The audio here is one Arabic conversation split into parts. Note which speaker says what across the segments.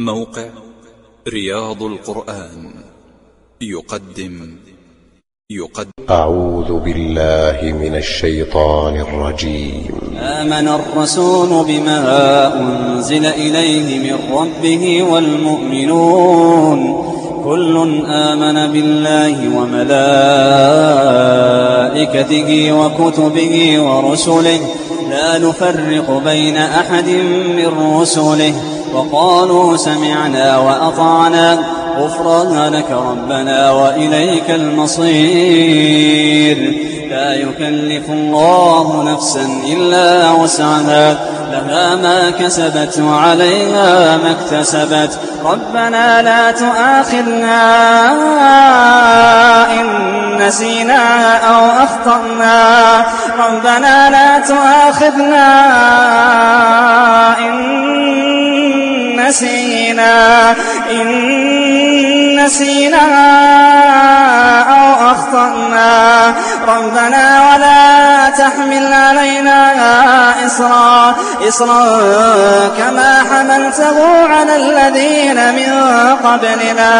Speaker 1: موقع رياض القرآن. يقدم. يقدم.
Speaker 2: أعوذ بالله من الشيطان الرجيم.
Speaker 3: آمن الرسول بما أنزل إليه من ربه والمؤمنون. كل آمن بالله وملائكته وكتبه ورسله. لا نفرق بين أحد من رسله. وقالوا سمعنا وأطعنا. غفرانك ربنا وإليك المصير. لا يكلف الله نفسا إلا وسعها. لها ما كسبت وعليها ما اكتسبت. ربنا لا تؤاخذنا إن نسينا أو أخطأنا. ربنا لا تؤاخذنا إن نسينا إن نسينا أو أخطأنا. ربنا ولا تحمل علينا إصرا. إصرا كما حملته على الذين من قبلنا.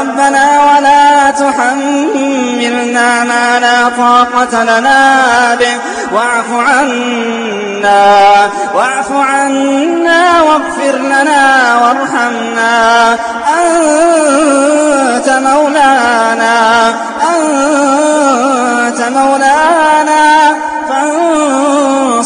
Speaker 3: ربنا ولا تحملنا ما لا طاقة لنا به. واعف عنا واعف عنا واغفر لنا